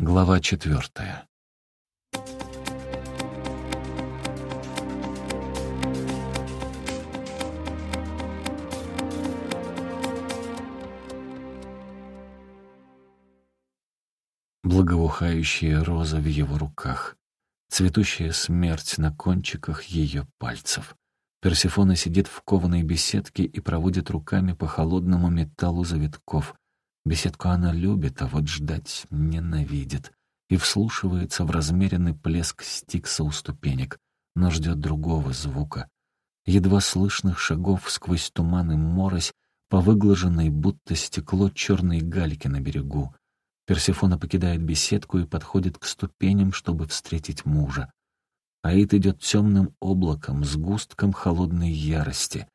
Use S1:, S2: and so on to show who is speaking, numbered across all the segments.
S1: Глава четвертая. Благоухающая роза в его руках, цветущая смерть на кончиках ее пальцев. Персифона сидит в кованой беседке и проводит руками по холодному металлу завитков — Беседку она любит, а вот ждать ненавидит. И вслушивается в размеренный плеск стикса у ступенек, но ждет другого звука. Едва слышных шагов сквозь туман и морось по выглаженной, будто стекло, черной гальки на берегу. Персифона покидает беседку и подходит к ступеням, чтобы встретить мужа. Аид идет темным облаком, с густком холодной ярости.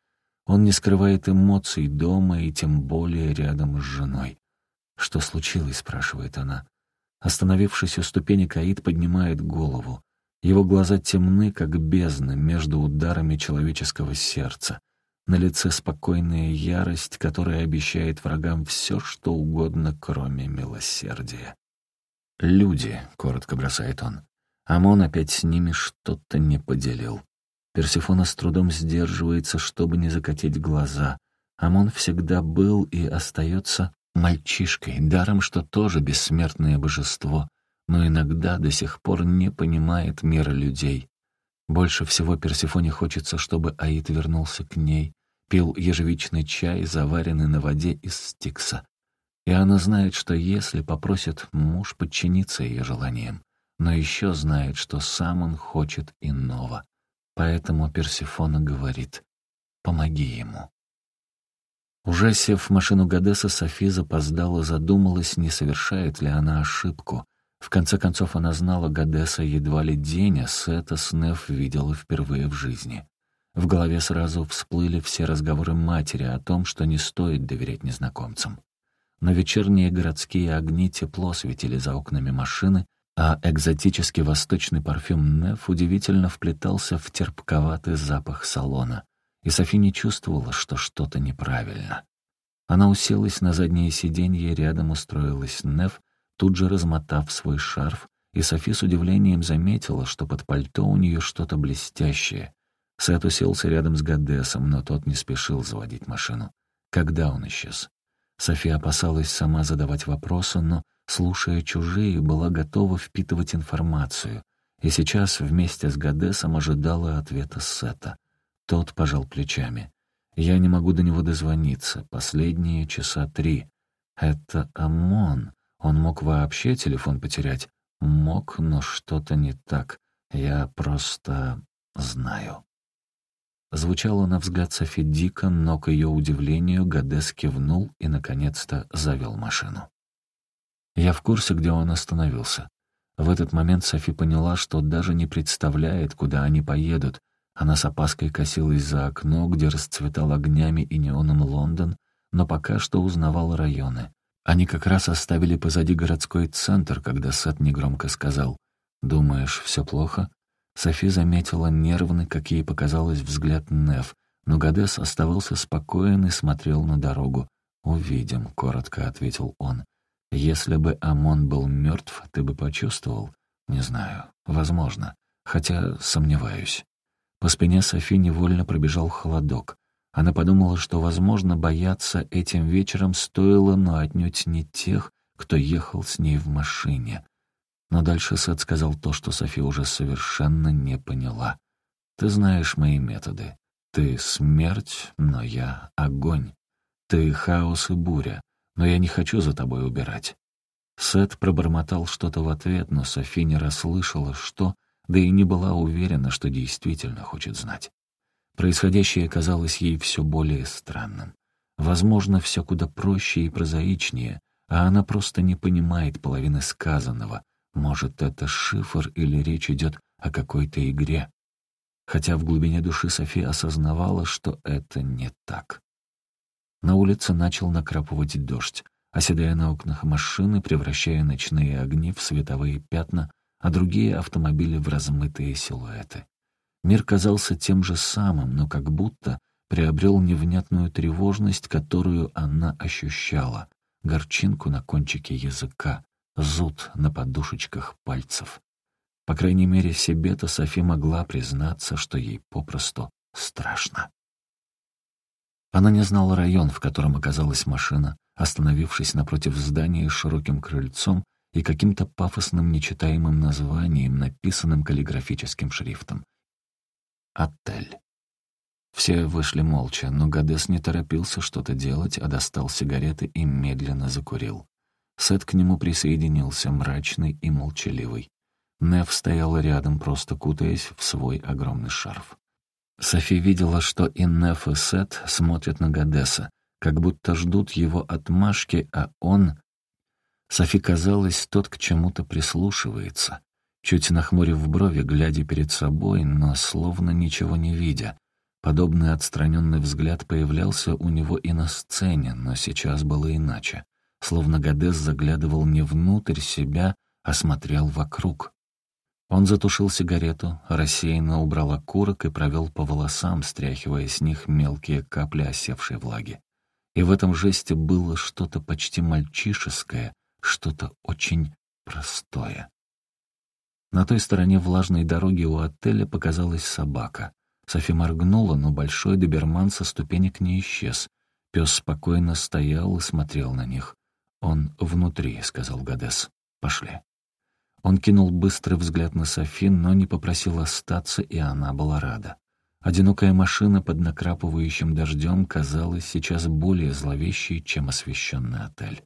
S1: Он не скрывает эмоций дома и тем более рядом с женой. «Что случилось?» — спрашивает она. Остановившись у ступени, Каид поднимает голову. Его глаза темны, как бездна между ударами человеческого сердца. На лице спокойная ярость, которая обещает врагам все, что угодно, кроме милосердия. «Люди», — коротко бросает он. Амон опять с ними что-то не поделил. Персифона с трудом сдерживается, чтобы не закатить глаза. Амон всегда был и остается мальчишкой, даром, что тоже бессмертное божество, но иногда до сих пор не понимает мира людей. Больше всего Персифоне хочется, чтобы Аид вернулся к ней, пил ежевичный чай, заваренный на воде из стикса. И она знает, что если попросит муж подчиниться ее желаниям, но еще знает, что сам он хочет иного. Поэтому Персифона говорит «помоги ему». Уже сев в машину Гадеса, Софи запоздала, задумалась, не совершает ли она ошибку. В конце концов, она знала Гадеса едва ли день, а Сета Снеф видела впервые в жизни. В голове сразу всплыли все разговоры матери о том, что не стоит доверять незнакомцам. Но вечерние городские огни тепло светили за окнами машины, а экзотический восточный парфюм Неф удивительно вплетался в терпковатый запах салона и Софи не чувствовала, что что-то неправильно. Она уселась на заднее сиденье, рядом устроилась Нев, тут же размотав свой шарф, и Софи с удивлением заметила, что под пальто у нее что-то блестящее. Сет уселся рядом с Гадесом, но тот не спешил заводить машину. Когда он исчез? Софи опасалась сама задавать вопросы, но, слушая чужие, была готова впитывать информацию, и сейчас вместе с Гадесом ожидала ответа Сета. Тот пожал плечами. «Я не могу до него дозвониться. Последние часа три. Это ОМОН. Он мог вообще телефон потерять? Мог, но что-то не так. Я просто знаю». Звучало на взгляд Софи дико, но к ее удивлению Гадес кивнул и, наконец-то, завел машину. Я в курсе, где он остановился. В этот момент Софи поняла, что даже не представляет, куда они поедут, она с опаской косилась за окно, где расцветал огнями и неоном Лондон, но пока что узнавала районы. Они как раз оставили позади городской центр, когда Сет негромко сказал «Думаешь, все плохо?» Софи заметила нервный, как ей показалось, взгляд Неф, но Гадес оставался спокоен и смотрел на дорогу. «Увидим», — коротко ответил он. «Если бы Амон был мертв, ты бы почувствовал?» «Не знаю. Возможно. Хотя сомневаюсь». По спине Софи невольно пробежал холодок. Она подумала, что, возможно, бояться этим вечером стоило, но отнюдь не тех, кто ехал с ней в машине. Но дальше Сет сказал то, что Софи уже совершенно не поняла. «Ты знаешь мои методы. Ты смерть, но я огонь. Ты хаос и буря, но я не хочу за тобой убирать». Сет пробормотал что-то в ответ, но Софи не расслышала, что, да и не была уверена, что действительно хочет знать. Происходящее казалось ей все более странным. Возможно, все куда проще и прозаичнее, а она просто не понимает половины сказанного. Может, это шифр или речь идет о какой-то игре. Хотя в глубине души София осознавала, что это не так. На улице начал накрапывать дождь, оседая на окнах машины, превращая ночные огни в световые пятна, а другие автомобили в размытые силуэты. Мир казался тем же самым, но как будто приобрел невнятную тревожность, которую она ощущала, горчинку на кончике языка. зуд на подушечках пальцев. По крайней мере, себе-то Софи могла признаться, что ей попросту страшно. Она не знала район, в котором оказалась машина, остановившись напротив здания с широким крыльцом и каким-то пафосным нечитаемым названием, написанным каллиграфическим шрифтом. «Отель». Все вышли молча, но Гадес не торопился что-то делать, а достал сигареты и медленно закурил. Сет к нему присоединился, мрачный и молчаливый. Нев стояла рядом, просто кутаясь в свой огромный шарф. Софи видела, что и Неф, и Сет смотрят на Гадеса, как будто ждут его отмашки, а он... Софи казалось, тот к чему-то прислушивается, чуть нахмурив брови, глядя перед собой, но словно ничего не видя. Подобный отстраненный взгляд появлялся у него и на сцене, но сейчас было иначе. Словно Гадес заглядывал не внутрь себя, а смотрел вокруг. Он затушил сигарету, рассеянно убрал окурок и провел по волосам, стряхивая с них мелкие капли осевшей влаги. И в этом жесте было что-то почти мальчишеское, что-то очень простое. На той стороне влажной дороги у отеля показалась собака. Софи моргнула, но большой доберман со ступенек не исчез. Пес спокойно стоял и смотрел на них. «Он внутри», — сказал Гадес. «Пошли». Он кинул быстрый взгляд на Софи, но не попросил остаться, и она была рада. Одинокая машина под накрапывающим дождем казалась сейчас более зловещей, чем освещенный отель.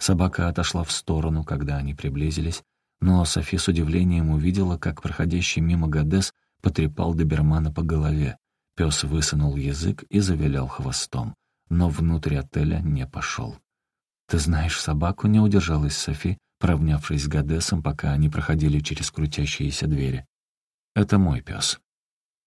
S1: Собака отошла в сторону, когда они приблизились, но Софи с удивлением увидела, как проходящий мимо Гадес потрепал добермана по голове. Пес высунул язык и завилял хвостом, но внутрь отеля не пошел. «Ты знаешь собаку?» — не удержалась Софи, поравнявшись с Гадесом, пока они проходили через крутящиеся двери. «Это мой пес».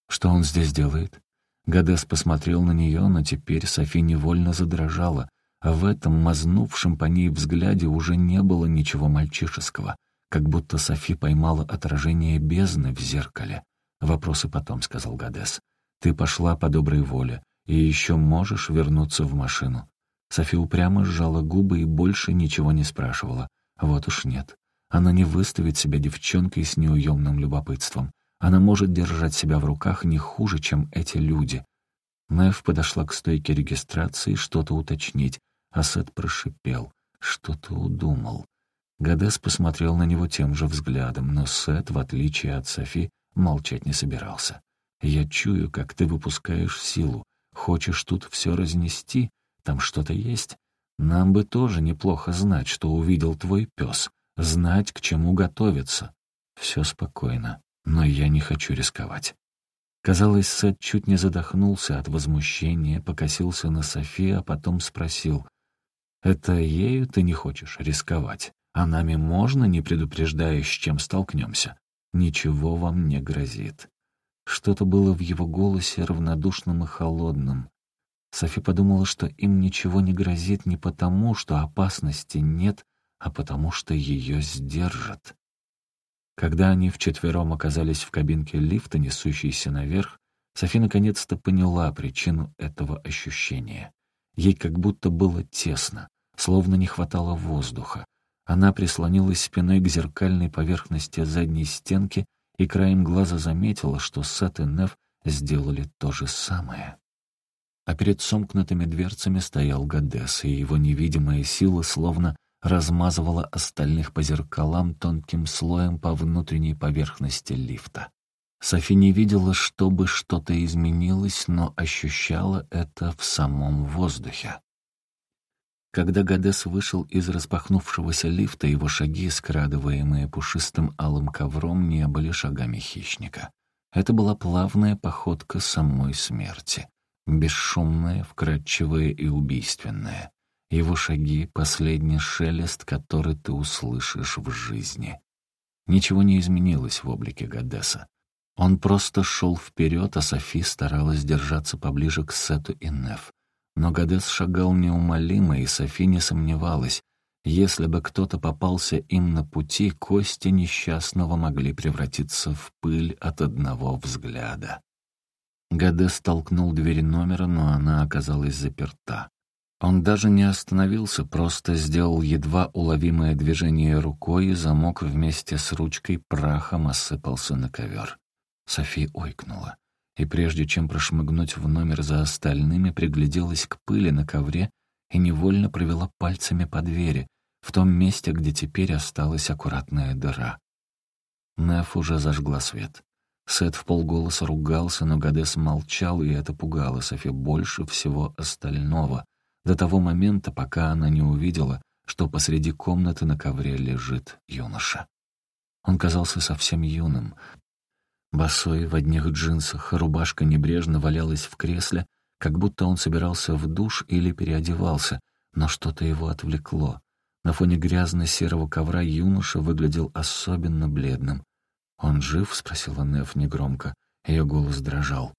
S1: «Что он здесь делает?» Гадес посмотрел на нее, но теперь Софи невольно задрожала, в этом мазнувшем по ней взгляде уже не было ничего мальчишеского, как будто Софи поймала отражение бездны в зеркале. «Вопросы потом», — сказал Гадес. «Ты пошла по доброй воле, и еще можешь вернуться в машину». Софи упрямо сжала губы и больше ничего не спрашивала. Вот уж нет. Она не выставит себя девчонкой с неуемным любопытством. Она может держать себя в руках не хуже, чем эти люди. Нэв подошла к стойке регистрации что-то уточнить, а Сет прошипел. Что-то удумал. Гадес посмотрел на него тем же взглядом, но Сет, в отличие от Софи, молчать не собирался. «Я чую, как ты выпускаешь силу. Хочешь тут все разнести? Там что-то есть? Нам бы тоже неплохо знать, что увидел твой пес, знать, к чему готовиться. Все спокойно, но я не хочу рисковать. Казалось, Сет чуть не задохнулся от возмущения, покосился на Софи, а потом спросил, «Это ею ты не хочешь рисковать? А нами можно, не предупреждая, с чем столкнемся? Ничего вам не грозит». Что-то было в его голосе равнодушным и холодным. Софи подумала, что им ничего не грозит не потому, что опасности нет, а потому что ее сдержат. Когда они вчетвером оказались в кабинке лифта, несущейся наверх, Софи наконец-то поняла причину этого ощущения. Ей как будто было тесно, словно не хватало воздуха. Она прислонилась спиной к зеркальной поверхности задней стенки и краем глаза заметила, что Сет и Нев сделали то же самое. А перед сомкнутыми дверцами стоял Гадес, и его невидимая сила словно размазывала остальных по зеркалам тонким слоем по внутренней поверхности лифта. Софи не видела, чтобы что-то изменилось, но ощущала это в самом воздухе. Когда Гадес вышел из распахнувшегося лифта, его шаги, скрадываемые пушистым алым ковром, не были шагами хищника. Это была плавная походка самой смерти бесшумное, вкрадчивое и убийственное. Его шаги — последний шелест, который ты услышишь в жизни. Ничего не изменилось в облике Гадеса. Он просто шел вперед, а Софи старалась держаться поближе к Сету и Неф. Но Гадес шагал неумолимо, и Софи не сомневалась. Если бы кто-то попался им на пути, кости несчастного могли превратиться в пыль от одного взгляда. Гаде столкнул дверь номера, но она оказалась заперта. Он даже не остановился, просто сделал едва уловимое движение рукой, и замок вместе с ручкой прахом осыпался на ковер. Софи ойкнула, и прежде чем прошмыгнуть в номер за остальными, пригляделась к пыли на ковре и невольно провела пальцами по двери, в том месте, где теперь осталась аккуратная дыра. Неф уже зажгла свет. Сет в полголоса ругался, но Гадес молчал, и это пугало Софи больше всего остального, до того момента, пока она не увидела, что посреди комнаты на ковре лежит юноша. Он казался совсем юным. Босой, в одних джинсах, рубашка небрежно валялась в кресле, как будто он собирался в душ или переодевался, но что-то его отвлекло. На фоне грязно-серого ковра юноша выглядел особенно бледным. «Он жив?» — спросила Неф негромко. Ее голос дрожал.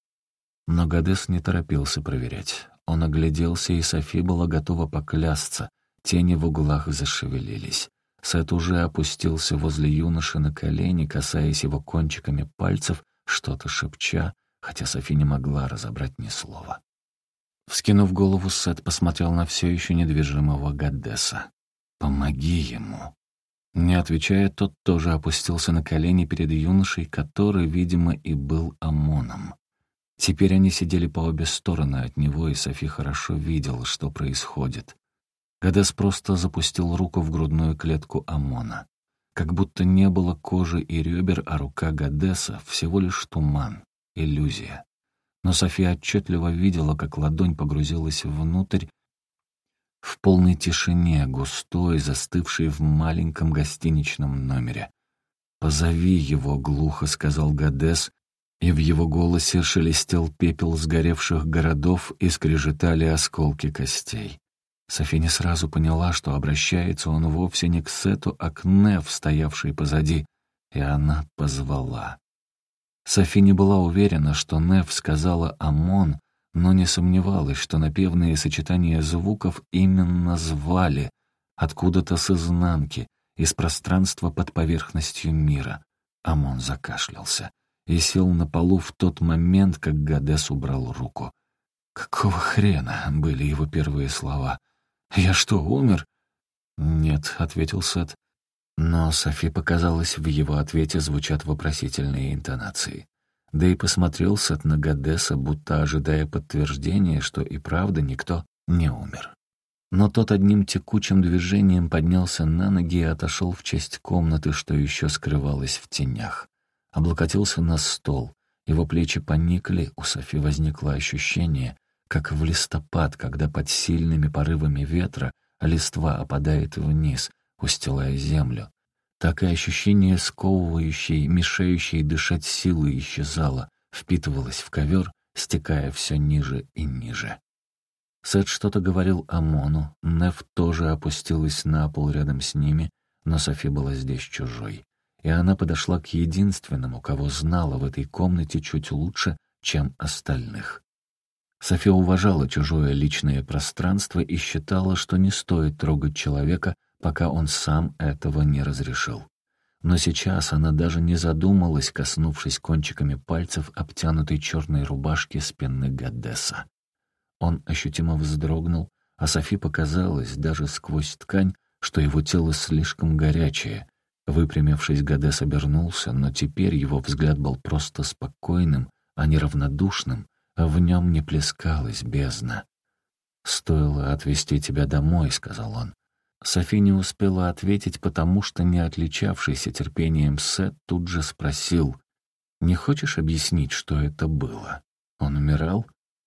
S1: Но Гадес не торопился проверять. Он огляделся, и Софи была готова поклясться. Тени в углах зашевелились. Сет уже опустился возле юноши на колени, касаясь его кончиками пальцев, что-то шепча, хотя Софи не могла разобрать ни слова. Вскинув голову, Сет посмотрел на все еще недвижимого Гадеса. «Помоги ему!» Не отвечая, тот тоже опустился на колени перед юношей, который, видимо, и был ОМОНом. Теперь они сидели по обе стороны от него, и Софи хорошо видела, что происходит. Гадес просто запустил руку в грудную клетку Амона. Как будто не было кожи и ребер, а рука Гадеса — всего лишь туман, иллюзия. Но София отчетливо видела, как ладонь погрузилась внутрь, в полной тишине, густой, застывшей в маленьком гостиничном номере. «Позови его», — глухо сказал Гадес, и в его голосе шелестел пепел сгоревших городов и скрежетали осколки костей. Софи не сразу поняла, что обращается он вовсе не к Сету, а к Нев, стоявшей позади, и она позвала. Софи не была уверена, что Нев сказала «Амон», но не сомневалась, что напевные сочетания звуков именно звали откуда-то с изнанки, из пространства под поверхностью мира. Амон закашлялся и сел на полу в тот момент, как Гадес убрал руку. «Какого хрена?» — были его первые слова. «Я что, умер?» «Нет», — ответил Сет. Но Софи показалось, в его ответе звучат вопросительные интонации. Да и посмотрел Сет на Гадеса, будто ожидая подтверждения, что и правда никто не умер. Но тот одним текучим движением поднялся на ноги и отошел в честь комнаты, что еще скрывалось в тенях облокотился на стол. Его плечи поникли, у Софи возникло ощущение, как в листопад, когда под сильными порывами ветра листва опадает вниз, устилая землю. Так и ощущение сковывающей, мешающей дышать силы исчезало, впитывалось в ковер, стекая все ниже и ниже. Сет что-то говорил Амону, Неф тоже опустилась на пол рядом с ними, но Софи была здесь чужой и она подошла к единственному, кого знала в этой комнате чуть лучше, чем остальных. София уважала чужое личное пространство и считала, что не стоит трогать человека, пока он сам этого не разрешил. Но сейчас она даже не задумалась, коснувшись кончиками пальцев обтянутой черной рубашки спины Гадеса. Он ощутимо вздрогнул, а Софи показалось даже сквозь ткань, что его тело слишком горячее, Выпрямившись, Гадес обернулся, но теперь его взгляд был просто спокойным, а не равнодушным, в нем не плескалась бездна. «Стоило отвезти тебя домой», — сказал он. Софи не успела ответить, потому что не отличавшийся терпением Сет тут же спросил, «Не хочешь объяснить, что это было? Он умирал?»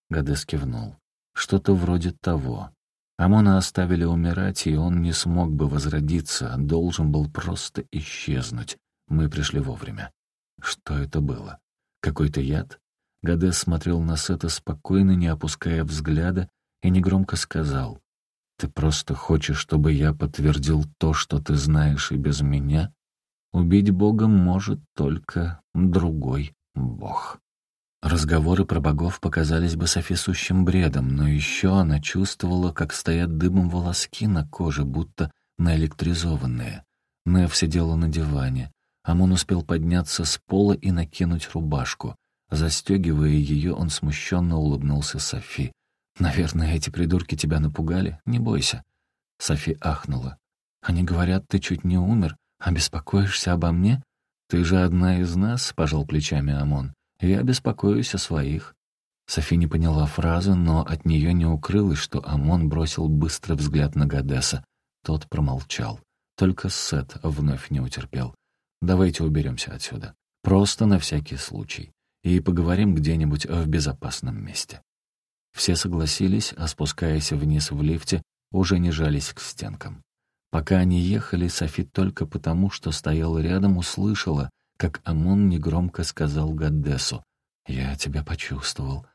S1: Гадес кивнул. «Что-то вроде того. Амона оставили умирать, и он не смог бы возродиться, должен был просто исчезнуть. Мы пришли вовремя. Что это было? Какой-то яд? Гадес смотрел на Сета спокойно, не опуская взгляда, и негромко сказал, «Ты просто хочешь, чтобы я подтвердил то, что ты знаешь и без меня? Убить Бога может только другой Бог». Разговоры про богов показались бы Софи сущим бредом, но еще она чувствовала, как стоят дымом волоски на коже, будто наэлектризованные. Нев сидела на диване. Амон успел подняться с пола и накинуть рубашку. Застегивая ее, он смущенно улыбнулся Софи. «Наверное, эти придурки тебя напугали. Не бойся». Софи ахнула. «Они говорят, ты чуть не умер, а беспокоишься обо мне? Ты же одна из нас», — пожал плечами Амон. «Я беспокоюсь о своих». Софи не поняла фразы, но от нее не укрылось, что Амон бросил быстрый взгляд на Гадеса. Тот промолчал. Только Сет вновь не утерпел. «Давайте уберемся отсюда. Просто на всякий случай. И поговорим где-нибудь в безопасном месте». Все согласились, а спускаясь вниз в лифте, уже не жались к стенкам. Пока они ехали, Софи только потому, что стояла рядом, услышала, как Амон негромко сказал Гаддесу. «Я тебя почувствовал.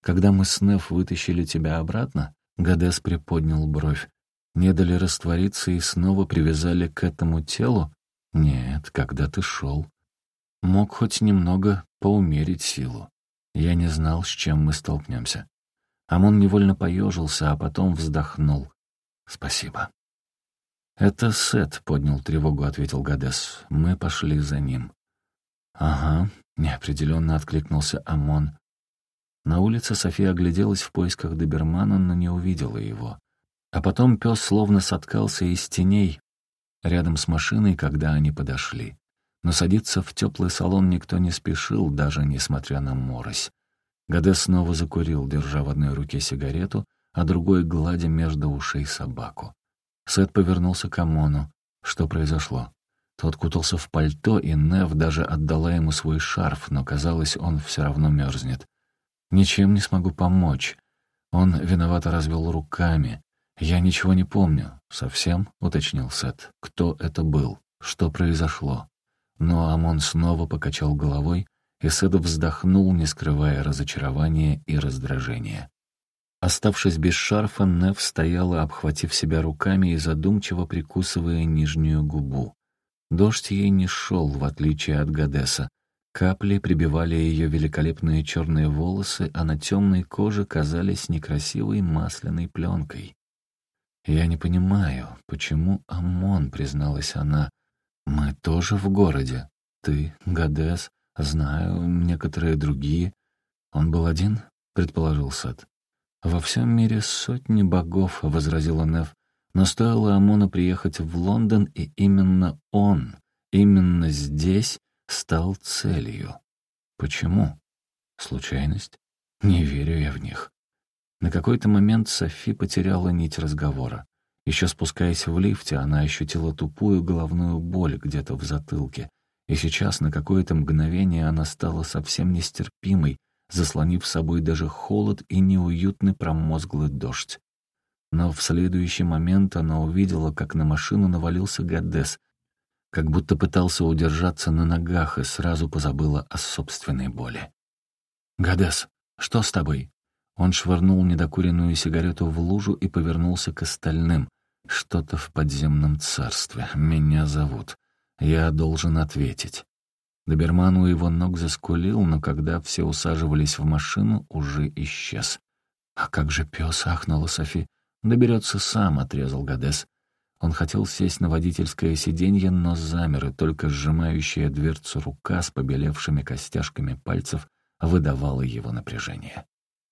S1: Когда мы с Неф вытащили тебя обратно, Гадес приподнял бровь. Не дали раствориться и снова привязали к этому телу? Нет, когда ты шел. Мог хоть немного поумерить силу. Я не знал, с чем мы столкнемся. Амон невольно поежился, а потом вздохнул. «Спасибо». «Это Сет», — поднял тревогу, — ответил Гадес. «Мы пошли за ним». «Ага», — неопределенно откликнулся Амон. На улице София огляделась в поисках добермана, но не увидела его. А потом пес словно соткался из теней рядом с машиной, когда они подошли. Но садиться в теплый салон никто не спешил, даже несмотря на морось. Гаде снова закурил, держа в одной руке сигарету, а другой гладя между ушей собаку. Сет повернулся к Амону. Что произошло? Тот кутался в пальто, и Нев даже отдала ему свой шарф, но, казалось, он все равно мерзнет. Ничем не смогу помочь. Он виновато развел руками. Я ничего не помню. Совсем, уточнил Сет. Кто это был? Что произошло? Но Амон снова покачал головой, и Сет вздохнул, не скрывая разочарования и раздражения. Оставшись без шарфа, Нев стояла, обхватив себя руками и задумчиво прикусывая нижнюю губу. Дождь ей не шел, в отличие от Гадеса, Капли прибивали ее великолепные черные волосы, а на темной коже казались некрасивой масляной пленкой. «Я не понимаю, почему Амон?» — призналась она. «Мы тоже в городе. Ты, Гадес, знаю, некоторые другие. Он был один?» — предположил Сет. «Во всем мире сотни богов», — возразила Нев. «Но стоило Амону приехать в Лондон, и именно он, именно здесь стал целью. Почему? Случайность? Не верю я в них. На какой-то момент Софи потеряла нить разговора. Еще спускаясь в лифте, она ощутила тупую головную боль где-то в затылке. И сейчас на какое-то мгновение она стала совсем нестерпимой, заслонив собой даже холод и неуютный промозглый дождь. Но в следующий момент она увидела, как на машину навалился Гадес, как будто пытался удержаться на ногах и сразу позабыла о собственной боли. «Гадес, что с тобой?» Он швырнул недокуренную сигарету в лужу и повернулся к остальным. «Что-то в подземном царстве. Меня зовут. Я должен ответить». Доберман у его ног заскулил, но когда все усаживались в машину, уже исчез. «А как же пес?» — ахнула Софи. «Доберется сам», — отрезал Гадес. Он хотел сесть на водительское сиденье, но замер, и только сжимающая дверцу рука с побелевшими костяшками пальцев выдавала его напряжение.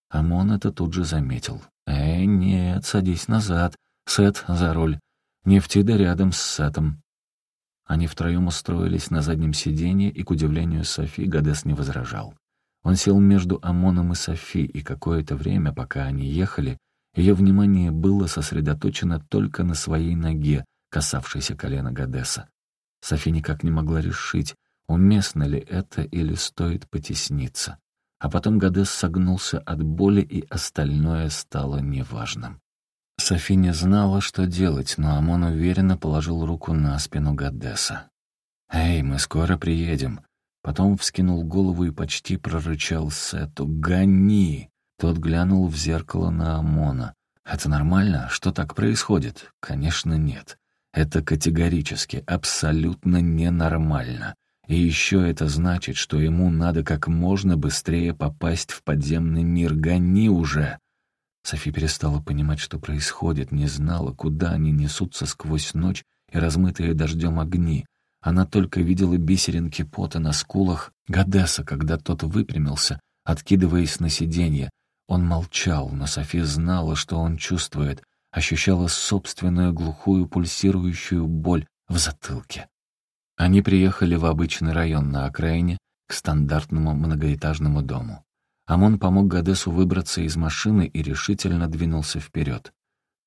S1: Амон это тут же заметил. «Эй, нет, садись назад. Сет за руль. Нефтида рядом с Сетом». Они втроем устроились на заднем сиденье, и, к удивлению Софи, Гадес не возражал. Он сел между Амоном и Софи, и какое-то время, пока они ехали, ее внимание было сосредоточено только на своей ноге, касавшейся колена Гадеса. Софи никак не могла решить, уместно ли это или стоит потесниться. А потом Гадес согнулся от боли, и остальное стало неважным. Софи не знала, что делать, но Амон уверенно положил руку на спину Гадеса. «Эй, мы скоро приедем». Потом вскинул голову и почти прорычал Сету «Гони!». Тот глянул в зеркало на Амона. «Это нормально? Что так происходит?» «Конечно, нет. Это категорически, абсолютно ненормально. И еще это значит, что ему надо как можно быстрее попасть в подземный мир. Гони уже!» Софи перестала понимать, что происходит, не знала, куда они несутся сквозь ночь и размытые дождем огни. Она только видела бисеринки пота на скулах Гадеса, когда тот выпрямился, откидываясь на сиденье, Он молчал, но Софи знала, что он чувствует, ощущала собственную глухую пульсирующую боль в затылке. Они приехали в обычный район на окраине, к стандартному многоэтажному дому. Амон помог Гадесу выбраться из машины и решительно двинулся вперед.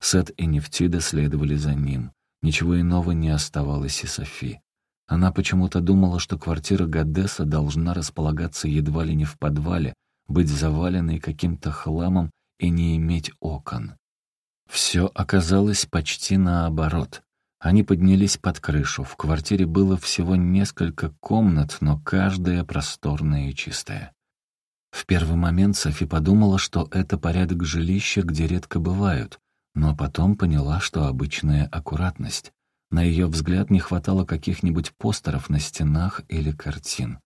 S1: Сет и Нефтида следовали за ним. Ничего иного не оставалось и Софи. Она почему-то думала, что квартира Гадеса должна располагаться едва ли не в подвале, быть заваленной каким-то хламом и не иметь окон. Все оказалось почти наоборот. Они поднялись под крышу. В квартире было всего несколько комнат, но каждая просторная и чистая. В первый момент Софи подумала, что это порядок жилища, где редко бывают, но потом поняла, что обычная аккуратность. На ее взгляд не хватало каких-нибудь постеров на стенах или картин.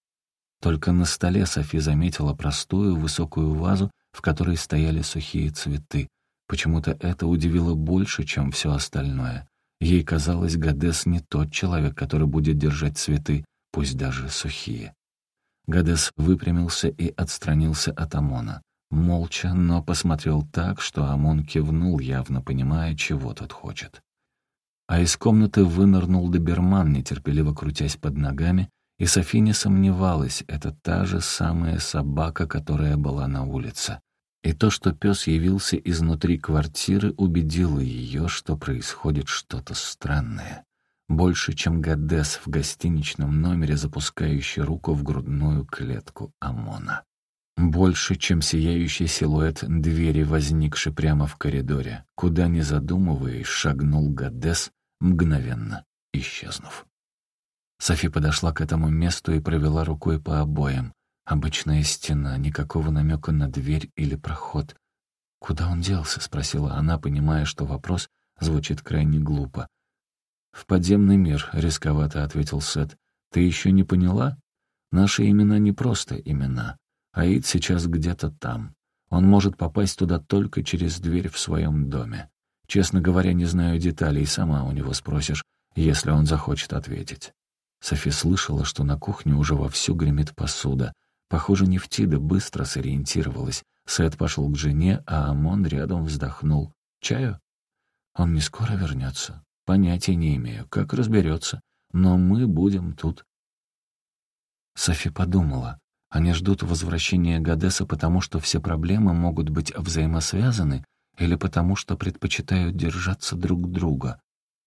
S1: Только на столе Софи заметила простую высокую вазу, в которой стояли сухие цветы. Почему-то это удивило больше, чем все остальное. Ей казалось, Гадес не тот человек, который будет держать цветы, пусть даже сухие. Гадес выпрямился и отстранился от Амона. Молча, но посмотрел так, что Амон кивнул, явно понимая, чего тот хочет. А из комнаты вынырнул доберман, нетерпеливо крутясь под ногами, и Софи не сомневалась, это та же самая собака, которая была на улице. И то, что пес явился изнутри квартиры, убедило ее, что происходит что-то странное больше, чем Гадес в гостиничном номере, запускающий руку в грудную клетку ОМОНа. Больше, чем сияющий силуэт двери, возникший прямо в коридоре, куда, не задумываясь, шагнул Гадес, мгновенно исчезнув. Софи подошла к этому месту и провела рукой по обоям. Обычная стена, никакого намека на дверь или проход. «Куда он делся?» — спросила она, понимая, что вопрос звучит крайне глупо. «В подземный мир», — рисковато ответил Сет. «Ты еще не поняла? Наши имена не просто имена. Аид сейчас где-то там. Он может попасть туда только через дверь в своем доме. Честно говоря, не знаю деталей, сама у него спросишь, если он захочет ответить». Софи слышала, что на кухне уже вовсю гремит посуда. Похоже, Нефтида быстро сориентировалась. Сет пошел к жене, а Амон рядом вздохнул. «Чаю?» «Он не скоро вернется. Понятия не имею, как разберется, но мы будем тут. Софи подумала, они ждут возвращения Гадеса потому, что все проблемы могут быть взаимосвязаны или потому, что предпочитают держаться друг друга.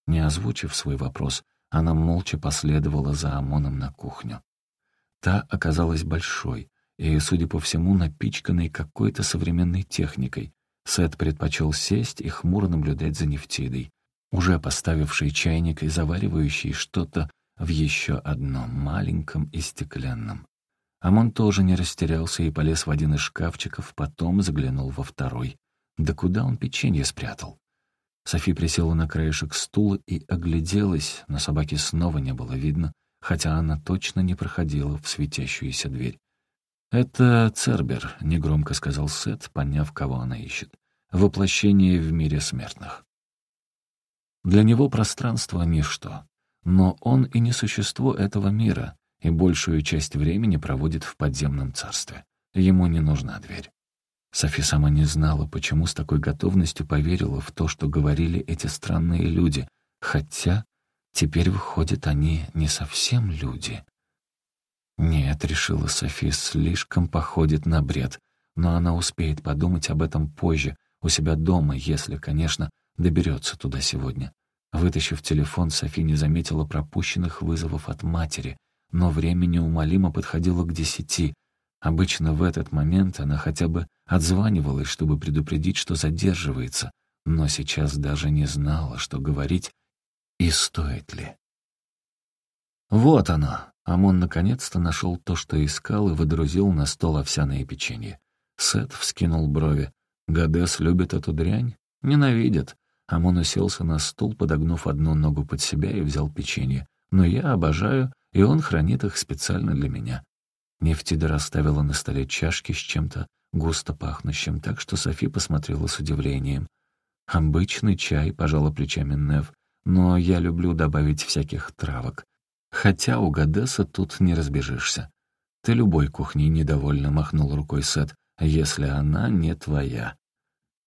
S1: Не озвучив свой вопрос, она молча последовала за Амоном на кухню. Та оказалась большой и, судя по всему, напичканной какой-то современной техникой. Сет предпочел сесть и хмуро наблюдать за Нефтидой уже поставивший чайник и заваривающий что-то в еще одном маленьком и стеклянном. Амон тоже не растерялся и полез в один из шкафчиков, потом заглянул во второй. Да куда он печенье спрятал? Софи присела на краешек стула и огляделась, но собаки снова не было видно, хотя она точно не проходила в светящуюся дверь. «Это Цербер», — негромко сказал Сет, поняв, кого она ищет. «Воплощение в мире смертных». Для него пространство — ничто. Но он и не существо этого мира, и большую часть времени проводит в подземном царстве. Ему не нужна дверь. Софи сама не знала, почему с такой готовностью поверила в то, что говорили эти странные люди, хотя теперь, выходят они не совсем люди. Нет, решила Софи, слишком походит на бред, но она успеет подумать об этом позже, у себя дома, если, конечно, доберется туда сегодня. Вытащив телефон, Софи не заметила пропущенных вызовов от матери, но время неумолимо подходило к десяти. Обычно в этот момент она хотя бы отзванивалась, чтобы предупредить, что задерживается, но сейчас даже не знала, что говорить и стоит ли. Вот оно. Амон наконец-то нашел то, что искал, и выдрузил на стол овсяное печенье. Сет вскинул брови. Гадес любит эту дрянь? Ненавидит. Амон уселся на стул, подогнув одну ногу под себя и взял печенье. «Но я обожаю, и он хранит их специально для меня». Нефтида расставила на столе чашки с чем-то густо пахнущим, так что Софи посмотрела с удивлением. «Обычный чай», — пожала плечами Нев, «но я люблю добавить всяких травок. Хотя у Гадеса тут не разбежишься». «Ты любой кухней недовольно», — махнул рукой Сет. если она не твоя.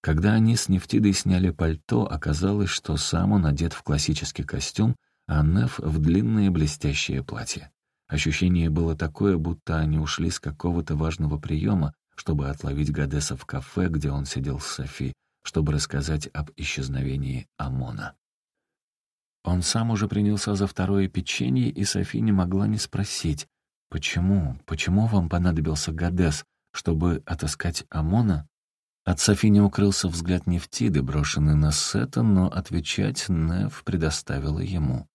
S1: Когда они с Нефтидой сняли пальто, оказалось, что сам он одет в классический костюм, а Неф в длинное блестящее платье. Ощущение было такое, будто они ушли с какого-то важного приема, чтобы отловить Гадеса в кафе, где он сидел с Софи, чтобы рассказать об исчезновении Амона. Он сам уже принялся за второе печенье, и Софи не могла не спросить, «Почему? Почему вам понадобился Гадес? Чтобы отыскать Амона?» От Софи не укрылся взгляд Нефтиды, брошенный на Сета, но отвечать Нев предоставила ему.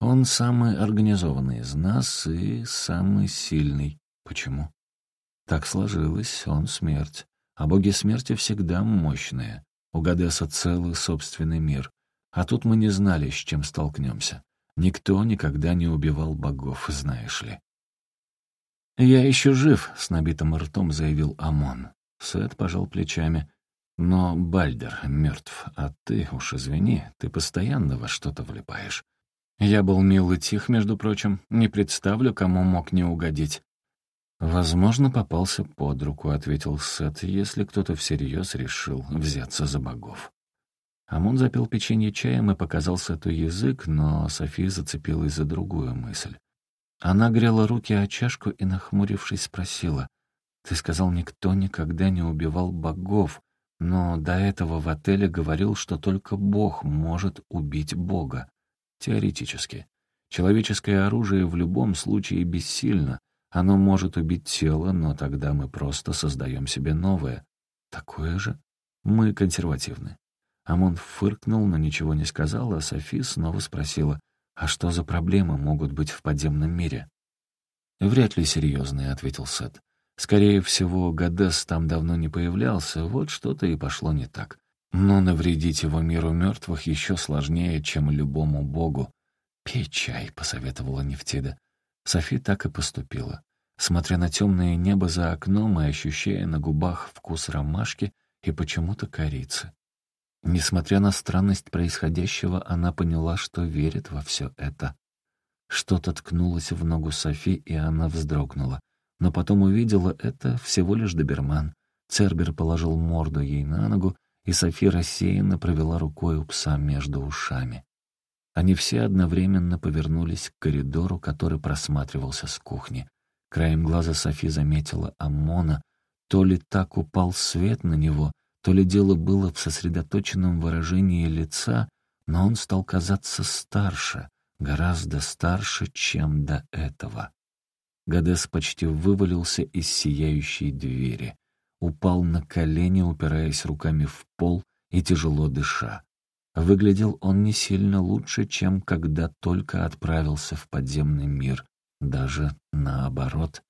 S1: Он самый организованный из нас и самый сильный. Почему? Так сложилось, он смерть. А боги смерти всегда мощные. У Гадеса целый собственный мир. А тут мы не знали, с чем столкнемся. Никто никогда не убивал богов, знаешь ли. «Я еще жив», — с набитым ртом заявил Амон. Сет пожал плечами. «Но Бальдер мертв, а ты, уж извини, ты постоянно во что-то влипаешь. Я был мил и тих, между прочим, не представлю, кому мог не угодить». «Возможно, попался под руку», — ответил Сет, «если кто-то всерьез решил взяться за богов». Амон запил печенье чаем и показал Сету язык, но София зацепилась за другую мысль. Она грела руки о чашку и, нахмурившись, спросила — ты сказал, никто никогда не убивал богов, но до этого в отеле говорил, что только Бог может убить Бога. Теоретически. Человеческое оружие в любом случае бессильно. Оно может убить тело, но тогда мы просто создаем себе новое. Такое же? Мы консервативны. Амон фыркнул, но ничего не сказал, а Софи снова спросила, «А что за проблемы могут быть в подземном мире?» «Вряд ли серьезные», — ответил Сет. Скорее всего, Гадес там давно не появлялся, вот что-то и пошло не так. Но навредить его миру мертвых еще сложнее, чем любому богу. «Пей чай», — посоветовала Нефтида. Софи так и поступила. Смотря на темное небо за окном и ощущая на губах вкус ромашки и почему-то корицы. Несмотря на странность происходящего, она поняла, что верит во все это. Что-то ткнулось в ногу Софи, и она вздрогнула но потом увидела это всего лишь доберман. Цербер положил морду ей на ногу, и Софи рассеянно провела рукой у пса между ушами. Они все одновременно повернулись к коридору, который просматривался с кухни. Краем глаза Софи заметила Амона. То ли так упал свет на него, то ли дело было в сосредоточенном выражении лица, но он стал казаться старше, гораздо старше, чем до этого. Гадес почти вывалился из сияющей двери. Упал на колени, упираясь руками в пол и тяжело дыша. Выглядел он не сильно лучше, чем когда только отправился в подземный мир. Даже наоборот.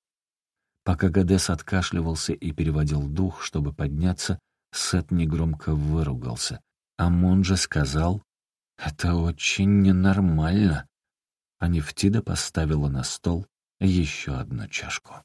S1: Пока Гадес откашливался и переводил дух, чтобы подняться, Сет негромко выругался. А Монджа сказал, «Это очень ненормально». А Нефтида поставила на стол еще одну чашку.